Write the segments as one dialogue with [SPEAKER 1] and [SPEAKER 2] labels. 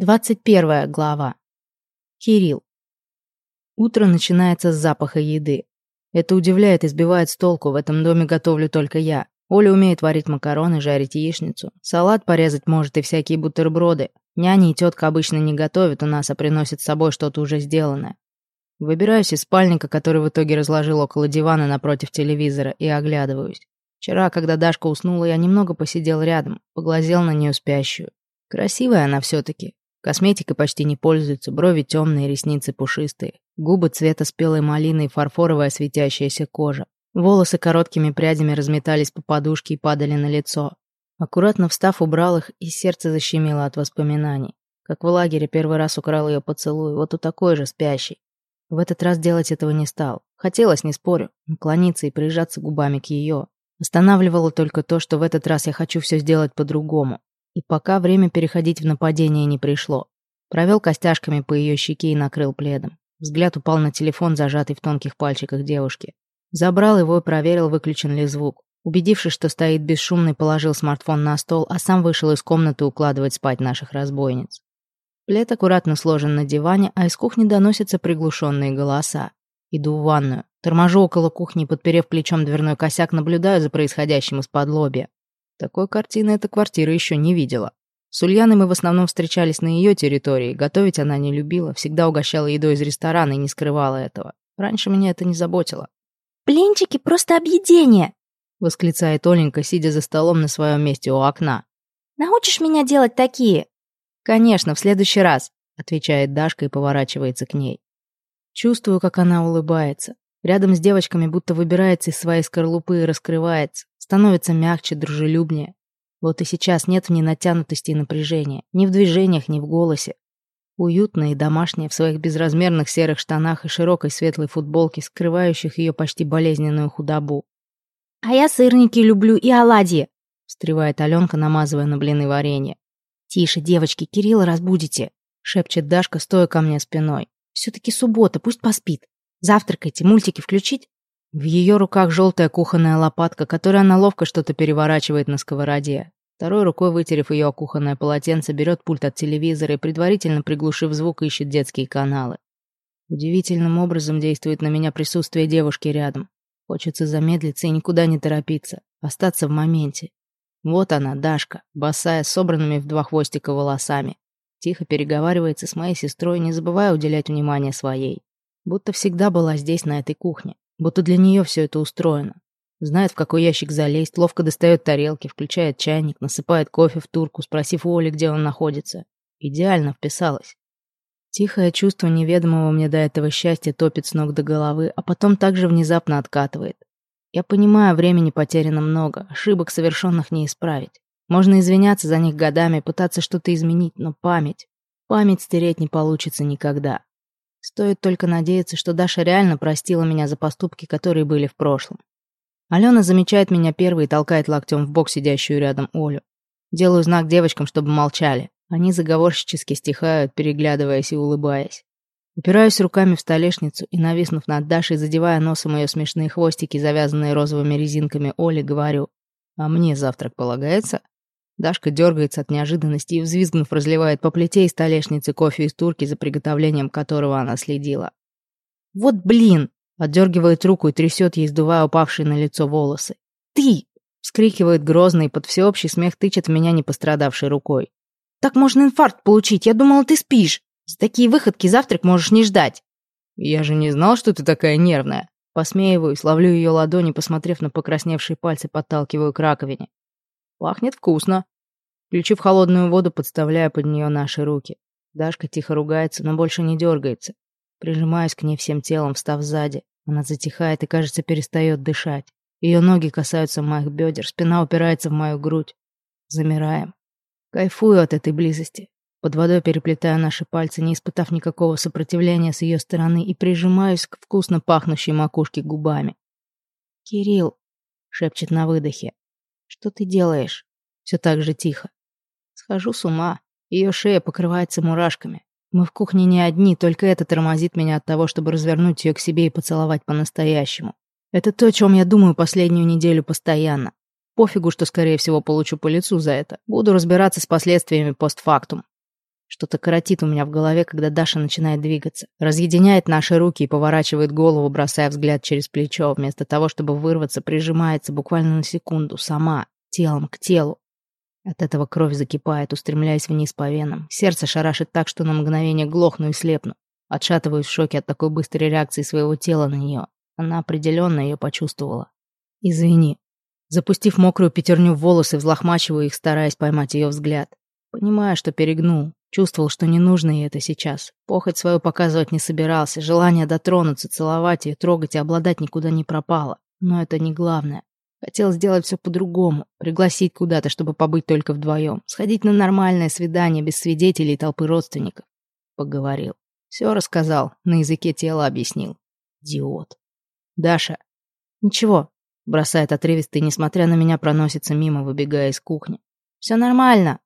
[SPEAKER 1] Двадцать первая глава. Кирилл. Утро начинается с запаха еды. Это удивляет и сбивает с толку, в этом доме готовлю только я. Оля умеет варить макароны, жарить яичницу. Салат порезать может и всякие бутерброды. Няня и тетка обычно не готовят у нас, а приносят с собой что-то уже сделанное. Выбираюсь из спальника, который в итоге разложил около дивана напротив телевизора, и оглядываюсь. Вчера, когда Дашка уснула, я немного посидел рядом, поглазел на нее спящую. Красивая она все-таки, Косметикой почти не пользуются, брови темные, ресницы пушистые, губы цвета спелой малины и фарфоровая светящаяся кожа. Волосы короткими прядями разметались по подушке и падали на лицо. Аккуратно встав, убрал их, и сердце защемило от воспоминаний. Как в лагере первый раз украл ее поцелуй, вот у такой же спящий. В этот раз делать этого не стал. Хотелось, не спорю, наклониться и прижаться губами к ее. Останавливало только то, что в этот раз я хочу все сделать по-другому. И пока время переходить в нападение не пришло. Провел костяшками по ее щеке и накрыл пледом. Взгляд упал на телефон, зажатый в тонких пальчиках девушки. Забрал его и проверил, выключен ли звук. Убедившись, что стоит бесшумный, положил смартфон на стол, а сам вышел из комнаты укладывать спать наших разбойниц. Плед аккуратно сложен на диване, а из кухни доносятся приглушенные голоса. Иду в ванную. Торможу около кухни, подперев плечом дверной косяк, наблюдаю за происходящим из-под лобья. Такой картины эта квартира еще не видела. С Ульяной мы в основном встречались на ее территории. Готовить она не любила, всегда угощала едой из ресторана и не скрывала этого. Раньше меня это не заботило.
[SPEAKER 2] «Блинчики — просто объедение!»
[SPEAKER 1] — восклицает Оленька, сидя за столом на своем месте у окна.
[SPEAKER 2] «Научишь меня делать такие?»
[SPEAKER 1] «Конечно, в следующий раз», — отвечает Дашка и поворачивается к ней. Чувствую, как она улыбается. Рядом с девочками будто выбирается из своей скорлупы и раскрывается. Становится мягче, дружелюбнее. Вот и сейчас нет в ней натянутости и напряжения. Ни в движениях, ни в голосе. Уютная и домашняя в своих безразмерных серых штанах и широкой светлой футболке, скрывающих ее почти болезненную худобу.
[SPEAKER 2] «А я сырники люблю и оладьи!» — встревает
[SPEAKER 1] Аленка, намазывая на блины варенье.
[SPEAKER 2] «Тише, девочки, Кирилла разбудите!» — шепчет Дашка, стоя ко мне спиной. «Все-таки суббота, пусть поспит. Завтракайте, мультики включить?»
[SPEAKER 1] В ее руках желтая кухонная лопатка, которой она ловко что-то переворачивает на сковороде. Второй рукой, вытерев ее кухонное полотенце, берет пульт от телевизора и, предварительно приглушив звук, ищет детские каналы. Удивительным образом действует на меня присутствие девушки рядом. Хочется замедлиться и никуда не торопиться, остаться в моменте. Вот она, Дашка, босая, собранными в два хвостика волосами. Тихо переговаривается с моей сестрой, не забывая уделять внимание своей. Будто всегда была здесь, на этой кухне. Будто для нее все это устроено. Знает, в какой ящик залезть, ловко достает тарелки, включает чайник, насыпает кофе в турку, спросив у Оли, где он находится. Идеально вписалась. Тихое чувство неведомого мне до этого счастья топит с ног до головы, а потом также внезапно откатывает. Я понимаю, времени потеряно много, ошибок совершенных не исправить. Можно извиняться за них годами, пытаться что-то изменить, но память... Память стереть не получится никогда. Стоит только надеяться, что Даша реально простила меня за поступки, которые были в прошлом. Алена замечает меня первой и толкает локтем в бок сидящую рядом Олю. Делаю знак девочкам, чтобы молчали. Они заговорщически стихают, переглядываясь и улыбаясь. Упираюсь руками в столешницу и, нависнув над Дашей, задевая носом ее смешные хвостики, завязанные розовыми резинками Оли, говорю, «А мне завтрак полагается?» Дашка дергается от неожиданности и, взвизгнув, разливает по плите и столешнице кофе из турки, за приготовлением которого она следила. «Вот блин!» — отдергивает руку и трясет ей, сдувая упавшие на лицо волосы. «Ты!» — вскрикивает грозно и под всеобщий смех тычет в меня не пострадавшей рукой. «Так можно инфаркт получить, я думала, ты спишь. За такие выходки завтрак можешь не ждать». «Я же не знал, что ты такая нервная». Посмеиваюсь, ловлю ее ладони, посмотрев на покрасневшие пальцы, подталкиваю к раковине. Пахнет вкусно. Включив холодную воду, подставляя под нее наши руки. Дашка тихо ругается, но больше не дергается. Прижимаюсь к ней всем телом, встав сзади. Она затихает и, кажется, перестает дышать. Ее ноги касаются моих бедер, спина упирается в мою грудь. Замираем. Кайфую от этой близости. Под водой переплетаю наши пальцы, не испытав никакого сопротивления с ее стороны, и прижимаюсь к вкусно пахнущей макушке губами. «Кирилл», — шепчет на выдохе, «Что ты делаешь?» Все так же тихо. Схожу с ума. Ее шея покрывается мурашками. Мы в кухне не одни, только это тормозит меня от того, чтобы развернуть ее к себе и поцеловать по-настоящему. Это то, о чем я думаю последнюю неделю постоянно. Пофигу, что, скорее всего, получу по лицу за это. Буду разбираться с последствиями постфактум. Что-то коротит у меня в голове, когда Даша начинает двигаться. Разъединяет наши руки и поворачивает голову, бросая взгляд через плечо. Вместо того, чтобы вырваться, прижимается буквально на секунду, сама, телом к телу. От этого кровь закипает, устремляясь вниз по венам. Сердце шарашит так, что на мгновение глохну и слепну. Отшатываюсь в шоке от такой быстрой реакции своего тела на нее. Она определенно ее почувствовала. «Извини». Запустив мокрую пятерню в волосы, взлохмачиваю их, стараясь поймать ее взгляд. Понимаю, что перегнул. Чувствовал, что не нужно ей это сейчас. Похоть свою показывать не собирался. Желание дотронуться, целовать ее, трогать и обладать никуда не пропало. Но это не главное. Хотел сделать все по-другому. Пригласить куда-то, чтобы побыть только вдвоем. Сходить на нормальное свидание без свидетелей и толпы родственников. Поговорил. Все рассказал, на языке тела объяснил. Идиот. Даша. Ничего. Бросает отрывисто и, несмотря на меня, проносится мимо, выбегая из кухни. Все нормально.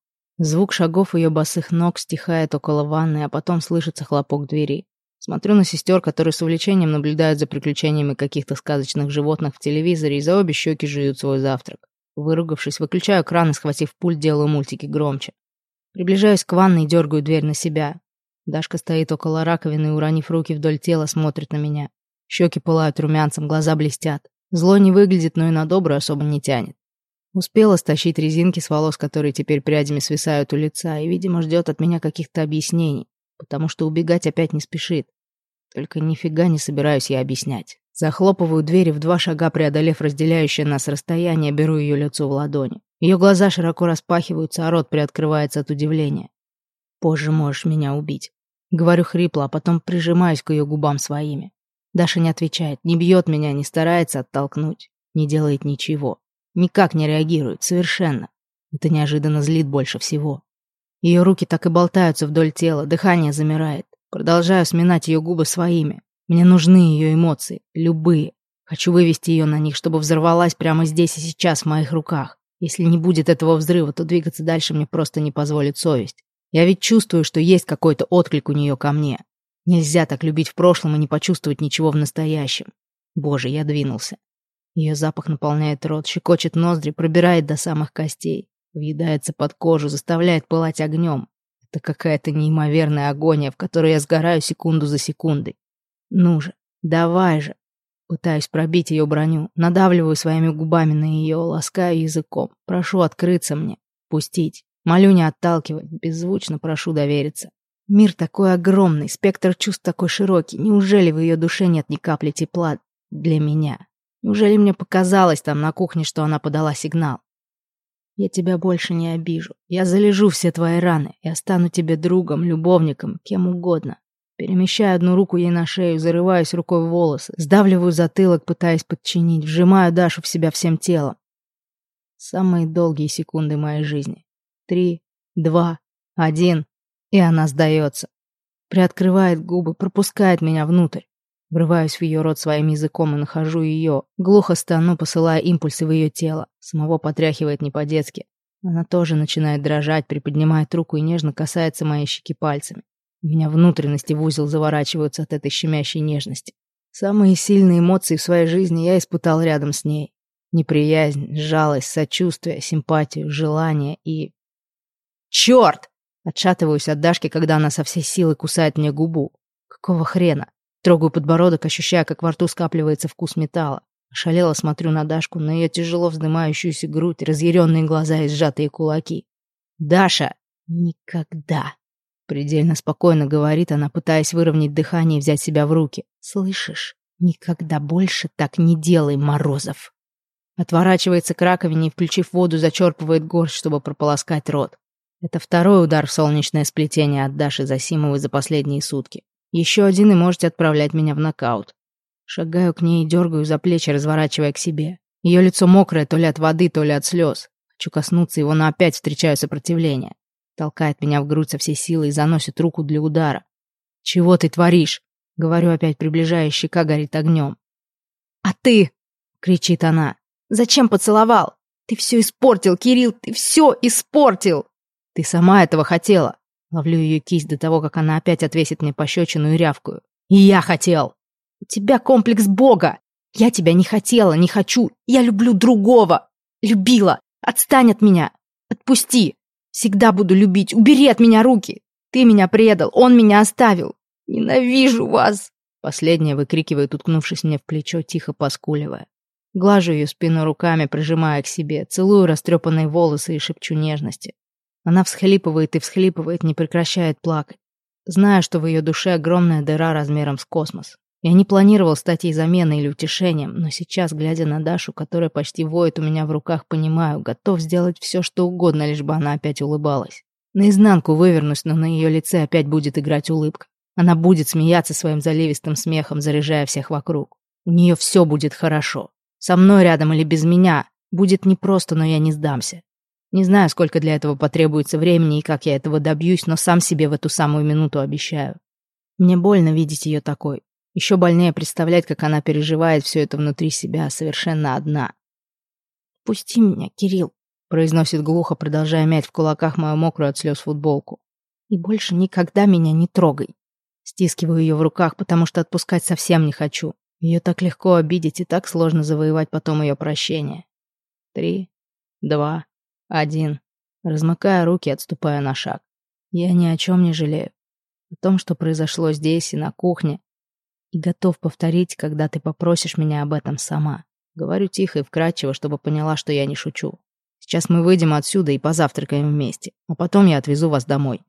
[SPEAKER 1] Звук шагов ее босых ног стихает около ванны, а потом слышится хлопок двери. Смотрю на сестер, которые с увлечением наблюдают за приключениями каких-то сказочных животных в телевизоре и за обе щеки жуют свой завтрак. Выругавшись, выключаю кран и, схватив пульт, делаю мультики громче. Приближаюсь к ванной и дергаю дверь на себя. Дашка стоит около раковины и, уронив руки вдоль тела, смотрит на меня. Щеки пылают румянцем, глаза блестят. Зло не выглядит, но и на добрую особо не тянет. Успела стащить резинки с волос, которые теперь прядями свисают у лица, и, видимо, ждет от меня каких-то объяснений, потому что убегать опять не спешит. Только нифига не собираюсь я объяснять. Захлопываю двери в два шага, преодолев разделяющее нас расстояние, беру ее лицо в ладони. Ее глаза широко распахиваются, а рот приоткрывается от удивления. «Позже можешь меня убить». Говорю хрипло, а потом прижимаюсь к ее губам своими. Даша не отвечает, не бьет меня, не старается оттолкнуть, не делает ничего. Никак не реагирует, совершенно. Это неожиданно злит больше всего. Ее руки так и болтаются вдоль тела, дыхание замирает. Продолжаю сминать ее губы своими. Мне нужны ее эмоции, любые. Хочу вывести ее на них, чтобы взорвалась прямо здесь и сейчас в моих руках. Если не будет этого взрыва, то двигаться дальше мне просто не позволит совесть. Я ведь чувствую, что есть какой-то отклик у нее ко мне. Нельзя так любить в прошлом и не почувствовать ничего в настоящем. Боже, я двинулся. Ее запах наполняет рот, щекочет ноздри, пробирает до самых костей, въедается под кожу, заставляет пылать огнем. Это какая-то неимоверная агония, в которой я сгораю секунду за секундой. Ну же, давай же. Пытаюсь пробить ее броню, надавливаю своими губами на ее, ласкаю языком, прошу открыться мне, пустить. Молю не отталкивать, беззвучно прошу довериться. Мир такой огромный, спектр чувств такой широкий. Неужели в ее душе нет ни капли тепла для меня? Неужели мне показалось там на кухне, что она подала сигнал? Я тебя больше не обижу. Я залежу все твои раны. Я стану тебе другом, любовником, кем угодно. Перемещаю одну руку ей на шею, зарываюсь рукой в волосы, сдавливаю затылок, пытаясь подчинить, вжимаю Дашу в себя всем телом. Самые долгие секунды моей жизни. Три, два, один, и она сдается. Приоткрывает губы, пропускает меня внутрь. Врываюсь в ее рот своим языком и нахожу ее. Глухо стану, посылая импульсы в ее тело. Самого потряхивает не по-детски. Она тоже начинает дрожать, приподнимает руку и нежно касается моей щеки пальцами. У меня внутренности в узел заворачиваются от этой щемящей нежности. Самые сильные эмоции в своей жизни я испытал рядом с ней. Неприязнь, жалость, сочувствие, симпатию, желание и... Черт! Отшатываюсь от Дашки, когда она со всей силы кусает мне губу. Какого хрена? Трогаю подбородок, ощущая, как во рту скапливается вкус металла. Ошалело смотрю на Дашку, на ее тяжело вздымающуюся грудь, разъяренные глаза и сжатые кулаки. «Даша! Никогда!» Предельно спокойно говорит она, пытаясь выровнять дыхание и взять себя в руки. «Слышишь? Никогда больше так не делай, Морозов!» Отворачивается к раковине и, включив воду, зачерпывает горсть, чтобы прополоскать рот. Это второй удар в солнечное сплетение от Даши Засимовой за последние сутки. Еще один и можете отправлять меня в нокаут. Шагаю к ней и дергаю за плечи, разворачивая к себе. Ее лицо мокрое то ли от воды, то ли от слез. Хочу коснуться его, но опять встречаю сопротивление. Толкает меня в грудь со всей силой и заносит руку для удара. «Чего ты творишь?» Говорю опять, приближая, щека горит огнем. «А ты?» — кричит она. «Зачем поцеловал? Ты все испортил, Кирилл, ты все испортил!» «Ты сама этого хотела!» Ловлю ее кисть до того, как она опять отвесит мне пощечину и рявкую. «И я хотел!» «У тебя комплекс Бога! Я тебя не хотела, не хочу! Я люблю другого! Любила! Отстань от меня! Отпусти! Всегда буду любить! Убери от меня руки!
[SPEAKER 2] Ты меня предал, он меня оставил. Ненавижу вас!»
[SPEAKER 1] Последняя выкрикивает, уткнувшись мне в плечо, тихо поскуливая. Глажу ее спину руками, прижимая к себе, целую растрепанные волосы и шепчу нежности. Она всхлипывает и всхлипывает, не прекращает плакать. Знаю, что в ее душе огромная дыра размером с космос. Я не планировал стать ей заменой или утешением, но сейчас, глядя на Дашу, которая почти воет у меня в руках, понимаю, готов сделать все, что угодно, лишь бы она опять улыбалась. Наизнанку вывернусь, но на ее лице опять будет играть улыбка. Она будет смеяться своим заливистым смехом, заряжая всех вокруг. У нее все будет хорошо. Со мной рядом или без меня. Будет непросто, но я не сдамся. Не знаю, сколько для этого потребуется времени и как я этого добьюсь, но сам себе в эту самую минуту обещаю. Мне больно видеть ее такой. Еще больнее представлять, как она переживает все это внутри себя, совершенно одна.
[SPEAKER 2] «Пусти меня, Кирилл», — произносит глухо, продолжая мять в кулаках мою мокрую от слез футболку. «И больше никогда меня не трогай». Стискиваю ее в руках, потому что отпускать совсем не хочу. Ее так легко обидеть и так сложно завоевать потом ее прощение. Три, два, один. Размыкая руки, отступая на шаг. Я ни о чем не жалею. О том, что произошло здесь и на кухне. И готов повторить, когда ты попросишь меня об этом сама. Говорю тихо и вкрадчиво, чтобы поняла, что я не шучу. Сейчас мы выйдем отсюда и позавтракаем вместе, а потом я отвезу вас домой.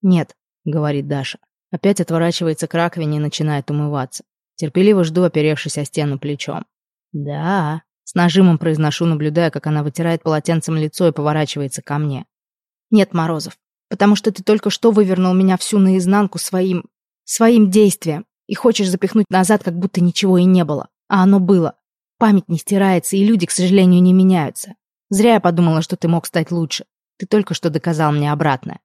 [SPEAKER 2] Нет, говорит Даша. Опять отворачивается к раковине и начинает умываться. Терпеливо жду, оперевшись о стену плечом. «Да», — с нажимом произношу, наблюдая, как она вытирает полотенцем лицо и поворачивается ко мне. «Нет, Морозов, потому что ты только что вывернул меня всю наизнанку своим... своим действием и хочешь запихнуть назад, как будто ничего и не было. А оно было. Память не стирается, и люди, к сожалению, не меняются. Зря я подумала, что ты мог стать лучше. Ты только что доказал мне обратное».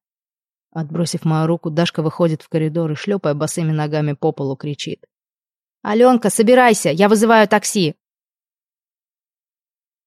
[SPEAKER 2] Отбросив мою руку, Дашка выходит в коридор и, шлепая босыми ногами по полу, кричит. «Аленка, собирайся, я вызываю такси!»